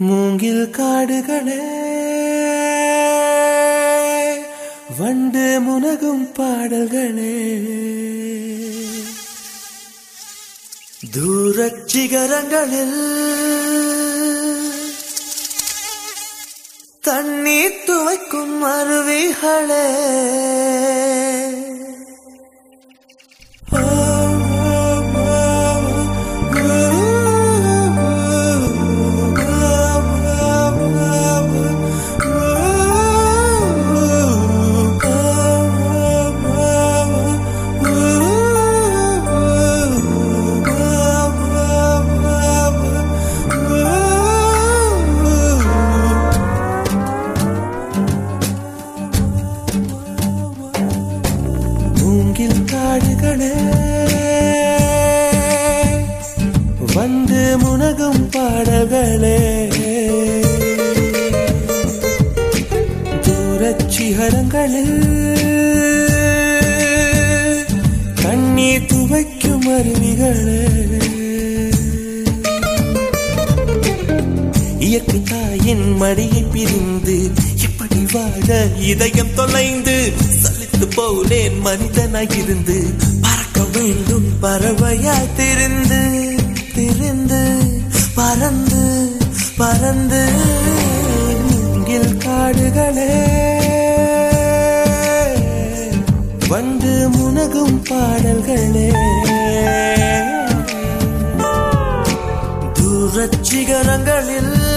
மூங்கில் காடுகளே வண்டு முனகும் பாடல்களே தூரச் சிகரங்களில் தண்ணீர் துவைக்கும் பாடல்களே தூரச்சிகரங்களில் கண்ணீர் துவைக்கும் அருவிகளே. இயற்கை தாயின் மடியை பிரிந்து இப்படி வாழ இதயம் தொலைந்து சலித்து போனேன் மனிதனாய் இருந்து. பறக்க வேண்டும் பறவையா திருந்து திருந்து. பறந்து பறந்து நீங்கள் காடுகளே. வந்து முனகும் பாடல்களே. தூரச் சிகரங்களில்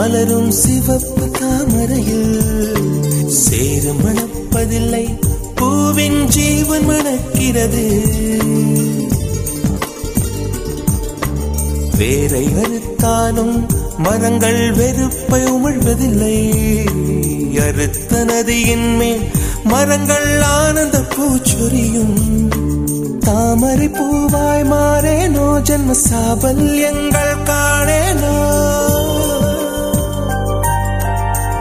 மலரும் சிவப்பு தாமரையில் சேறு மணப்பதில்லை. பூவின் ஜீவன் மணக்கிறது. வேரை அறுத்தாலும் மரங்கள் வெறுப்பை உமிழ்வதில்லை. அறுத்த நதியின் மேல் மரங்கள் ஆனந்த பூச்சொரியும். தாமரை பூவாய் மாறேனோ ஜன்ம சாபல்யங்கள் காணேனோ.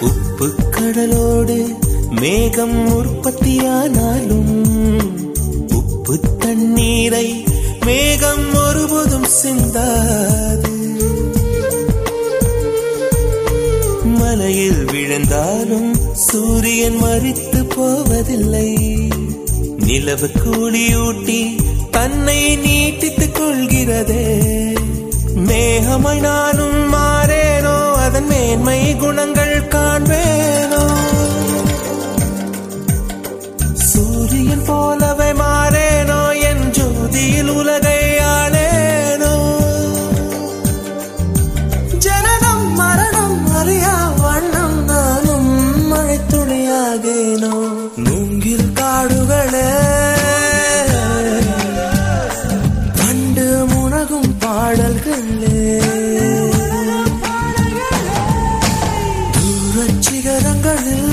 உப்பு கடலோடு மேகம் உற்பத்தியானாலும் உப்பு தண்ணீரை மேகம் ஒருபோதும் சிந்தாது. மலையில் விழுந்தாலும் சூரியன் மறித்து போவதில்லை. நிலவு கூலியூட்டி தன்னை நீட்டித்துக் கொள்கிறதே. மேகமாய் நானும் மாறேனோ அதன் மேன்மை குணங்கள் ಸಾಗೇನೋ ಮೂಂಗಿಲ್ ಕಾಡುಗಳೇ கண்டு முனகும் பாடல்களே. தூரச் சிகரங்களில்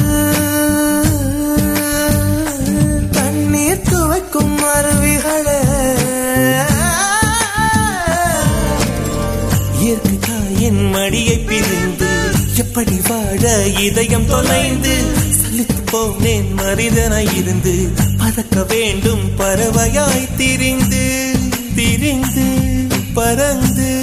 தண்ணீர் துவைக்கும் அருவிகளே. இயற்கை தாயின் மடியை பிரிந்து எப்படி வாழ? இதயம் தொலைந்து சலித்து போனேன் மனிதனாய் இருந்து பறக்க வேண்டும். பறவையாய் திரிந்து திரிந்து பறந்து.